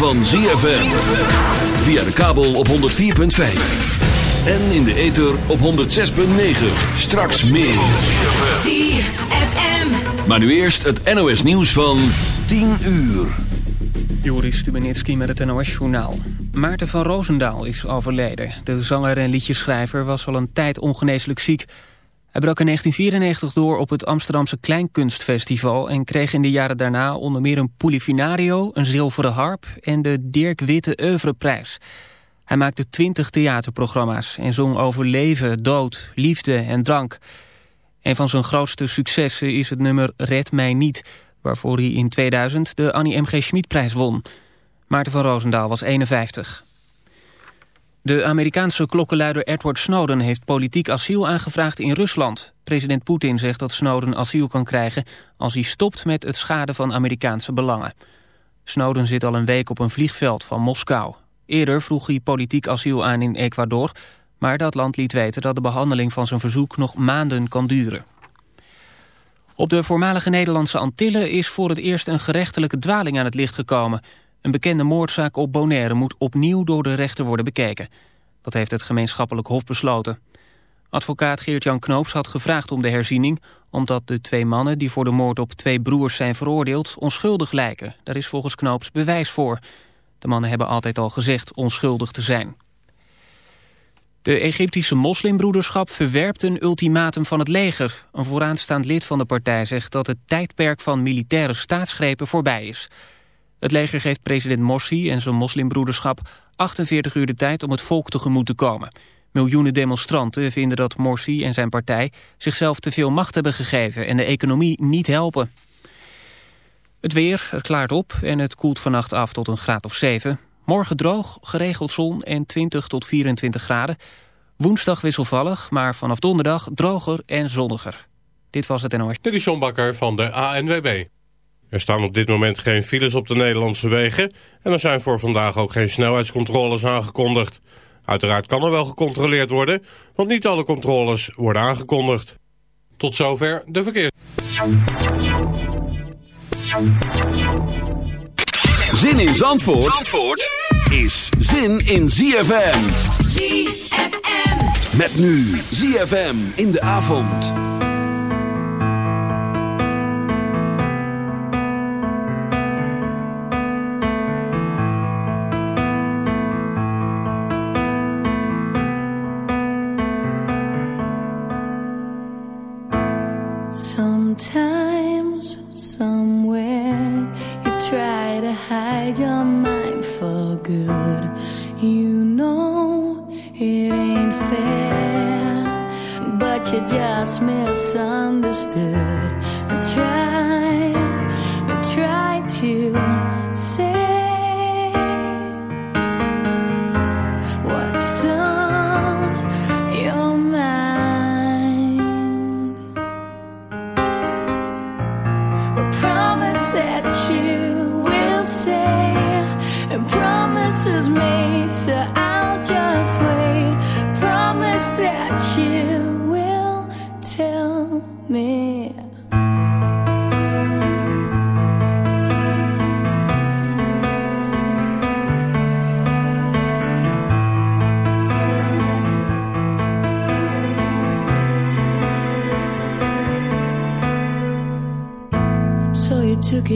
van ZFM. Via de kabel op 104.5. En in de ether op 106.9. Straks meer. ZFM. Maar nu eerst het NOS nieuws van 10 uur. Joris Stubenitski met het NOS-journaal. Maarten van Roosendaal is overleden. De zanger en liedjeschrijver was al een tijd ongeneeslijk ziek. Hij brak in 1994 door op het Amsterdamse Kleinkunstfestival... en kreeg in de jaren daarna onder meer een Polifinario, een zilveren harp... en de Dirk Witte Oeuvreprijs. Hij maakte twintig theaterprogramma's en zong over leven, dood, liefde en drank. Een van zijn grootste successen is het nummer Red Mij Niet... waarvoor hij in 2000 de Annie M.G. Schmidprijs won. Maarten van Roosendaal was 51. De Amerikaanse klokkenluider Edward Snowden heeft politiek asiel aangevraagd in Rusland. President Poetin zegt dat Snowden asiel kan krijgen als hij stopt met het schaden van Amerikaanse belangen. Snowden zit al een week op een vliegveld van Moskou. Eerder vroeg hij politiek asiel aan in Ecuador, maar dat land liet weten dat de behandeling van zijn verzoek nog maanden kan duren. Op de voormalige Nederlandse Antillen is voor het eerst een gerechtelijke dwaling aan het licht gekomen. Een bekende moordzaak op Bonaire moet opnieuw door de rechter worden bekeken. Dat heeft het gemeenschappelijk hof besloten. Advocaat Geert-Jan Knoops had gevraagd om de herziening... omdat de twee mannen die voor de moord op twee broers zijn veroordeeld... onschuldig lijken. Daar is volgens Knoops bewijs voor. De mannen hebben altijd al gezegd onschuldig te zijn. De Egyptische moslimbroederschap verwerpt een ultimatum van het leger. Een vooraanstaand lid van de partij zegt dat het tijdperk van militaire staatsgrepen voorbij is. Het leger geeft president Morsi en zijn moslimbroederschap 48 uur de tijd om het volk tegemoet te komen. Miljoenen demonstranten vinden dat Morsi en zijn partij zichzelf te veel macht hebben gegeven en de economie niet helpen. Het weer, het klaart op en het koelt vannacht af tot een graad of 7. Morgen droog, geregeld zon en 20 tot 24 graden. Woensdag wisselvallig, maar vanaf donderdag droger en zonniger. Dit was het NOS. Dit is John Bakker van de ANWB. Er staan op dit moment geen files op de Nederlandse wegen... en er zijn voor vandaag ook geen snelheidscontroles aangekondigd. Uiteraard kan er wel gecontroleerd worden, want niet alle controles worden aangekondigd. Tot zover de verkeers. Zin in Zandvoort, Zandvoort is zin in ZFM. ZFM. Met nu ZFM in de avond. Sometimes, somewhere, you try to hide your mind for good. You know it ain't fair, but you just misunderstood. I try, I try to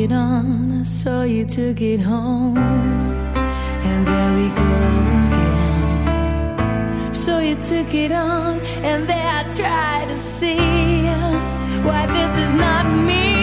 it on, so you took it home, and there we go again. So you took it on, and there I try to see why this is not me,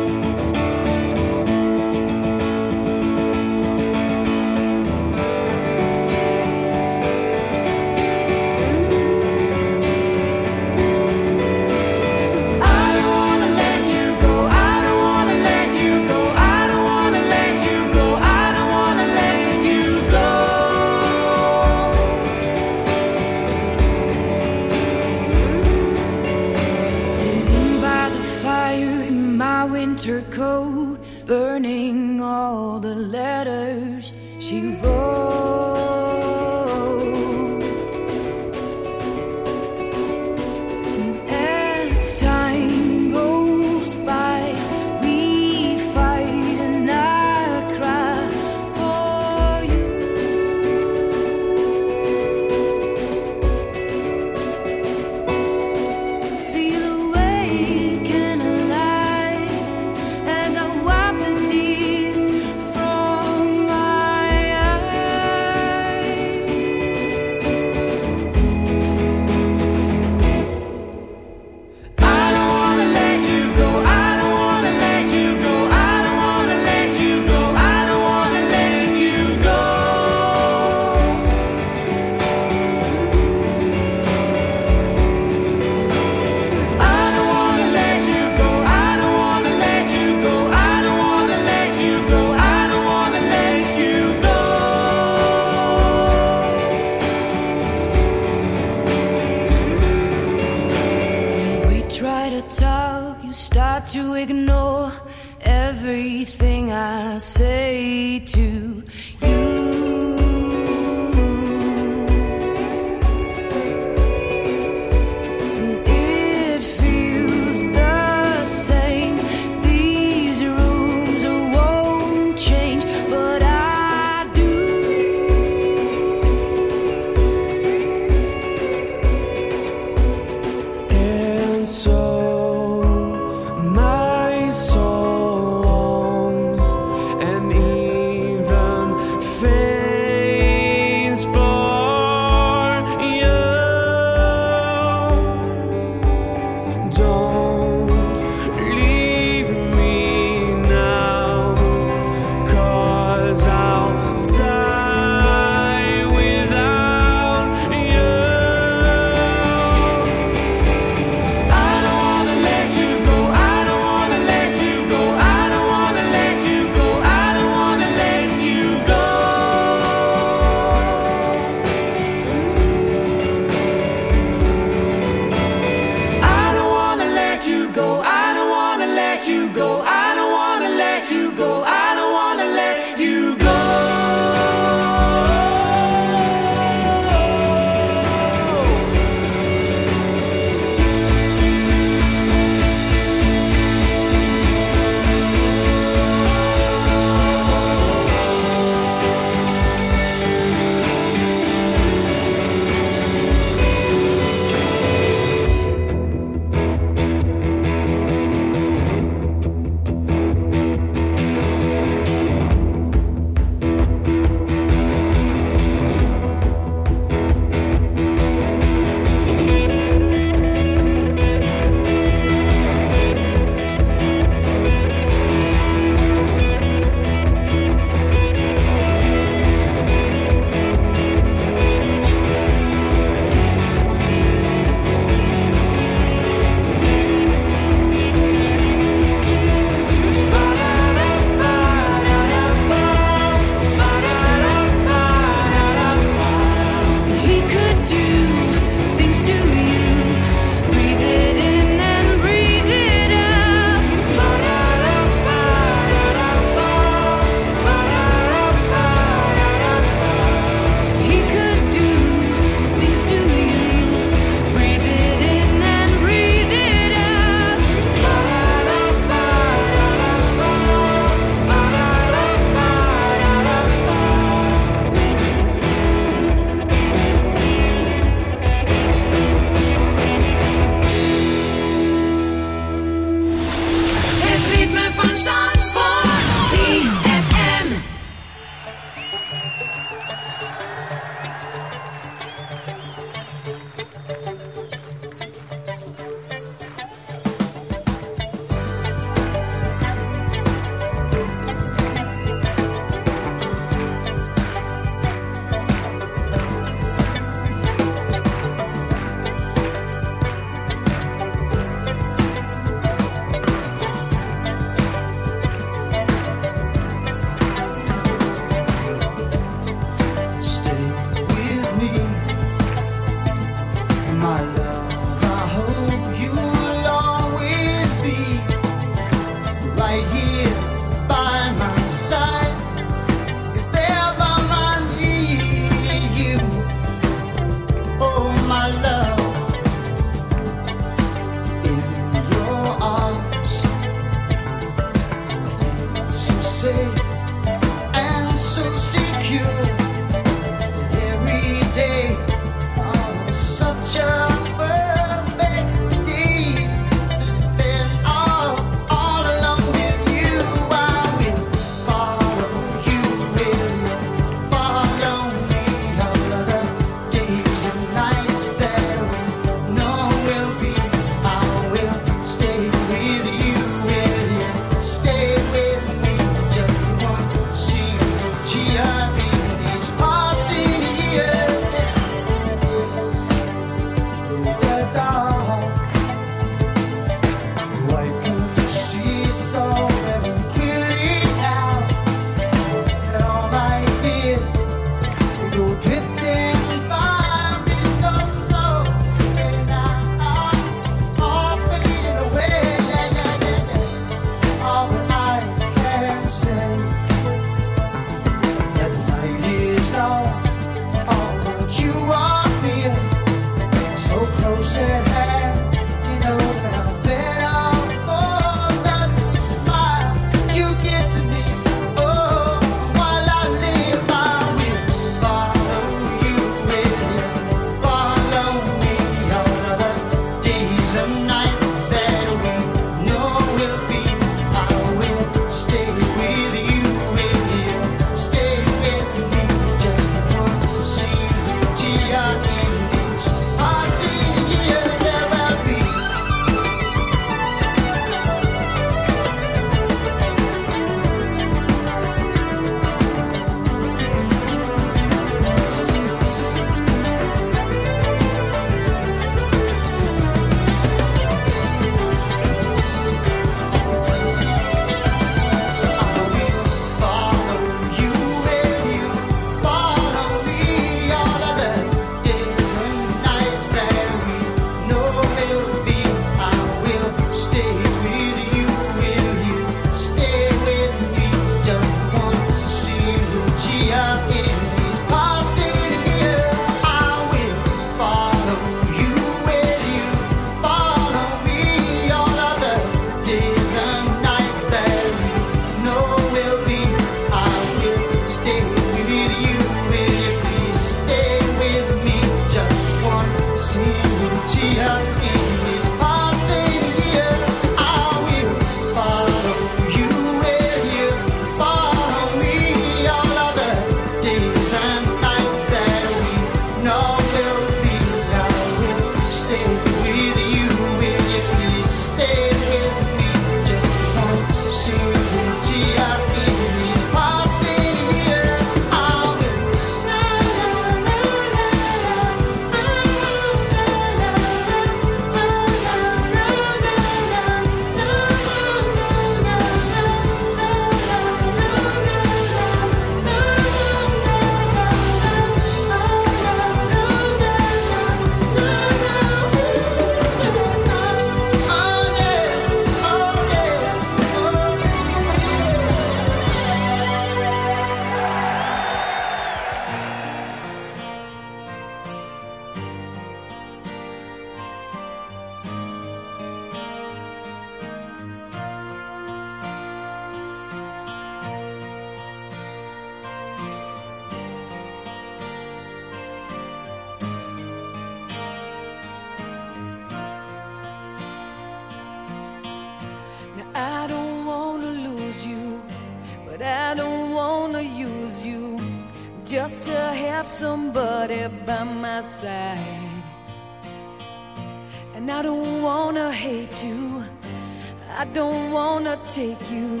take you,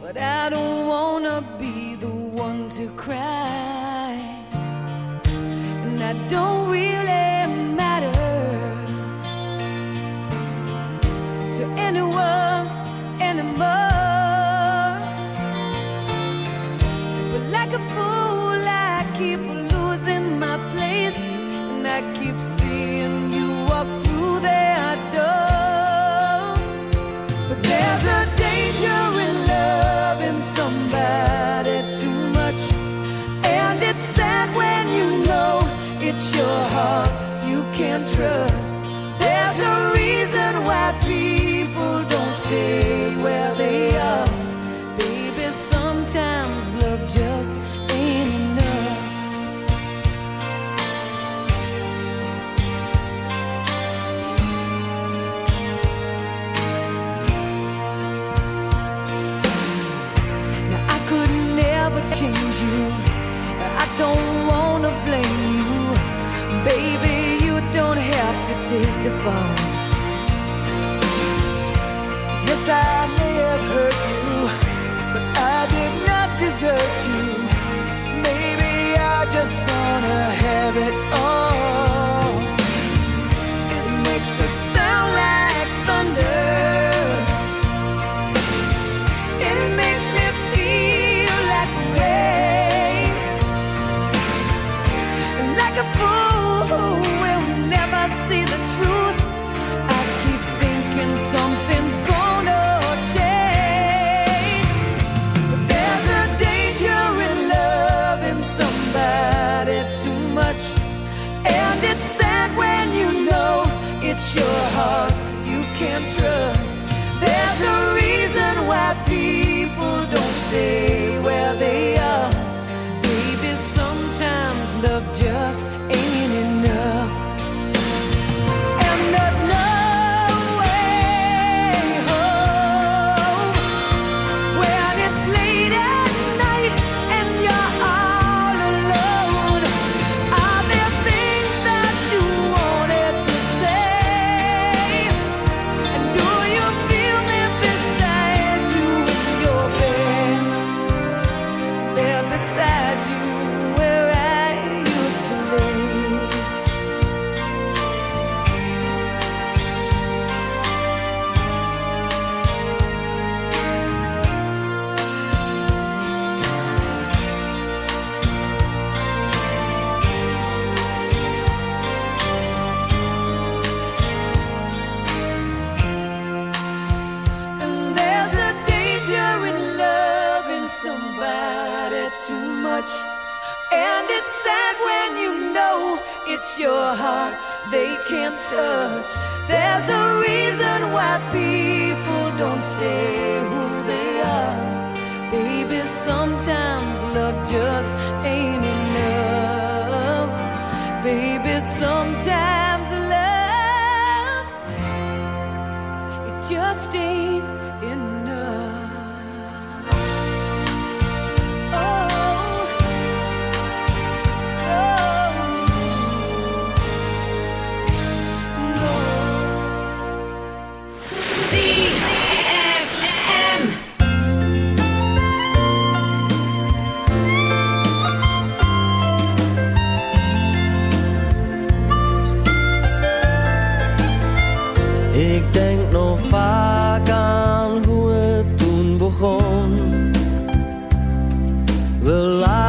but I don't wanna be the one to cry. And I don't really matter to anyone anymore. But like a fool.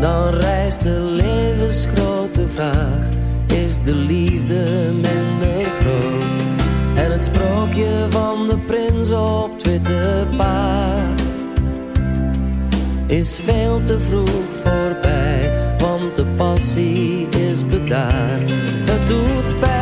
dan rijst de levensgrote vraag: is de liefde minder groot? En het sprookje van de prins op twitte paard is veel te vroeg voorbij, want de passie is bedaard. Het doet pijn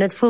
het vo.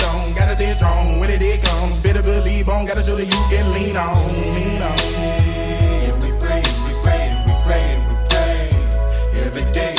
When day comes, better believe on. Gotta show that you can lean on. Lean on. And we pray, we pray, we pray, we pray. Every day,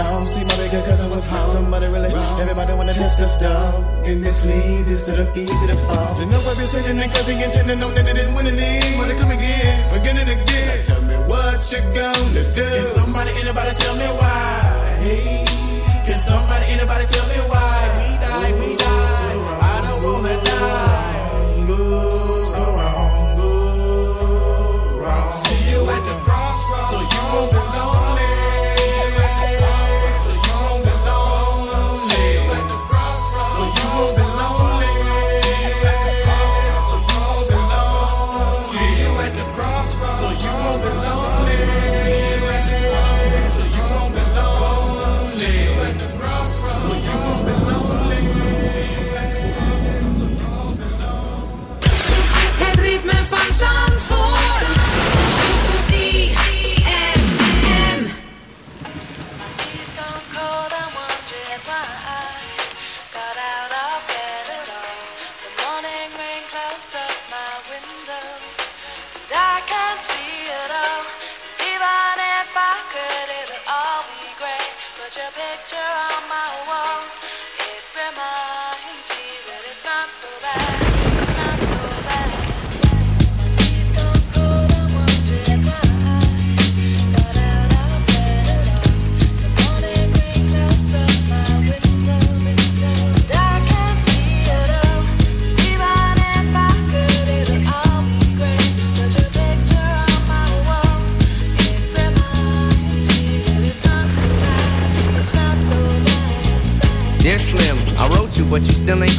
y'all? See my bigger cousin was home. Somebody really, everybody wanna test the stuff. Getting this easy instead of easy to fall. The number been sitting in cause he intended know that they didn't win any. Wanna come again, again and again. Now tell me what you gonna do. Can somebody, anybody tell me why? Hey, can somebody, anybody tell me why? We die, we die. I don't wanna die.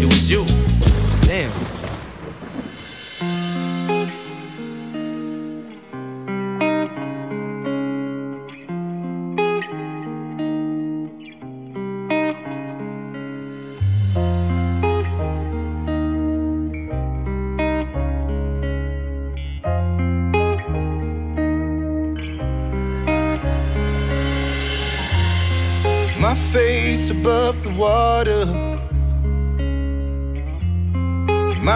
it was you. Damn.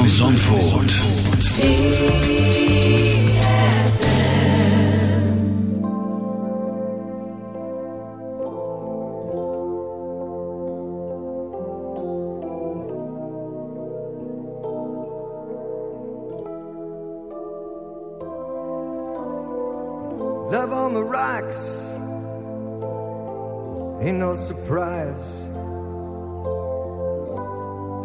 Van Zandvoort. Love on the rocks ain't no surprise.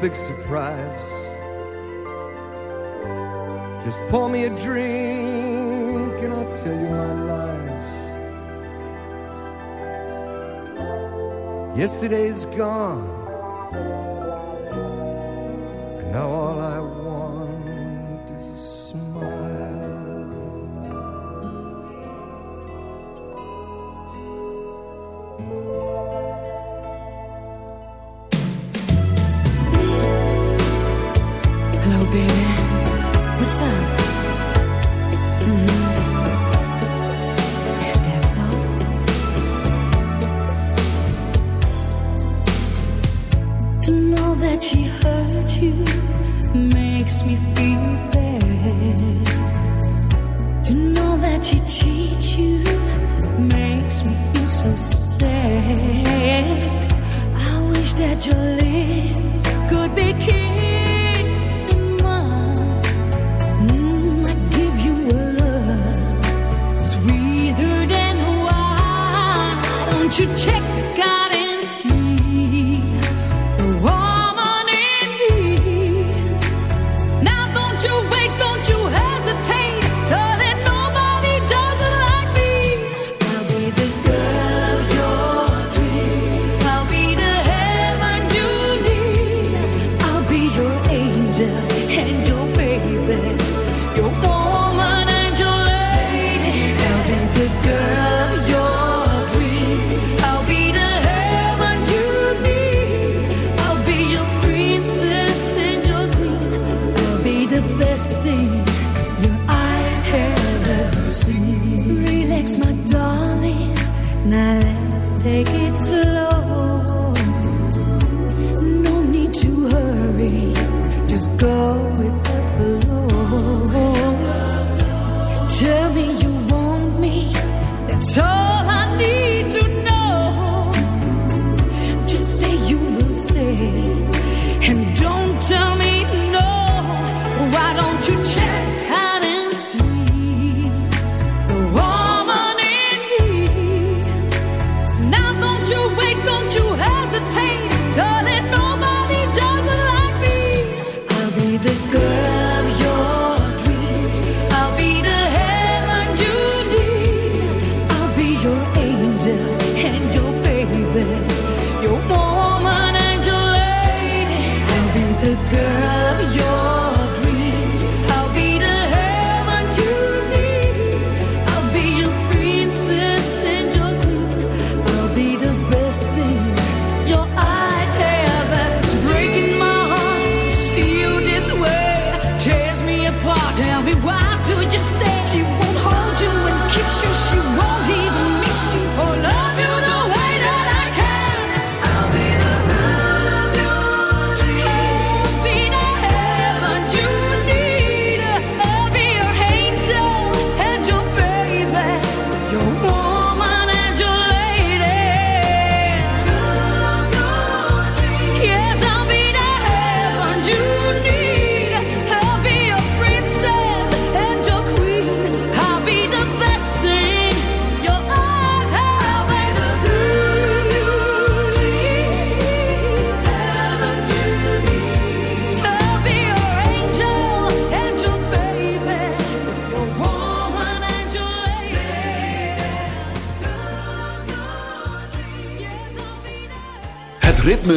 Big surprise. Just pour me a drink and I'll tell you my lies. Yesterday's gone.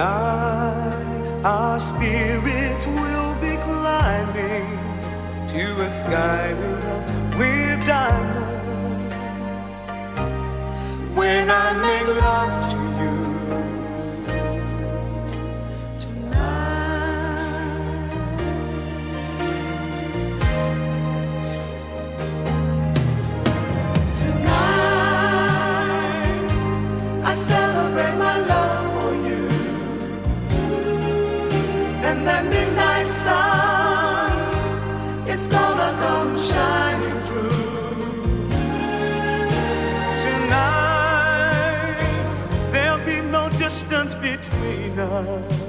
Tonight, our spirits will be climbing to a sky lit up with diamonds. When I make love to sun is gonna come shining through. Tonight, there'll be no distance between us.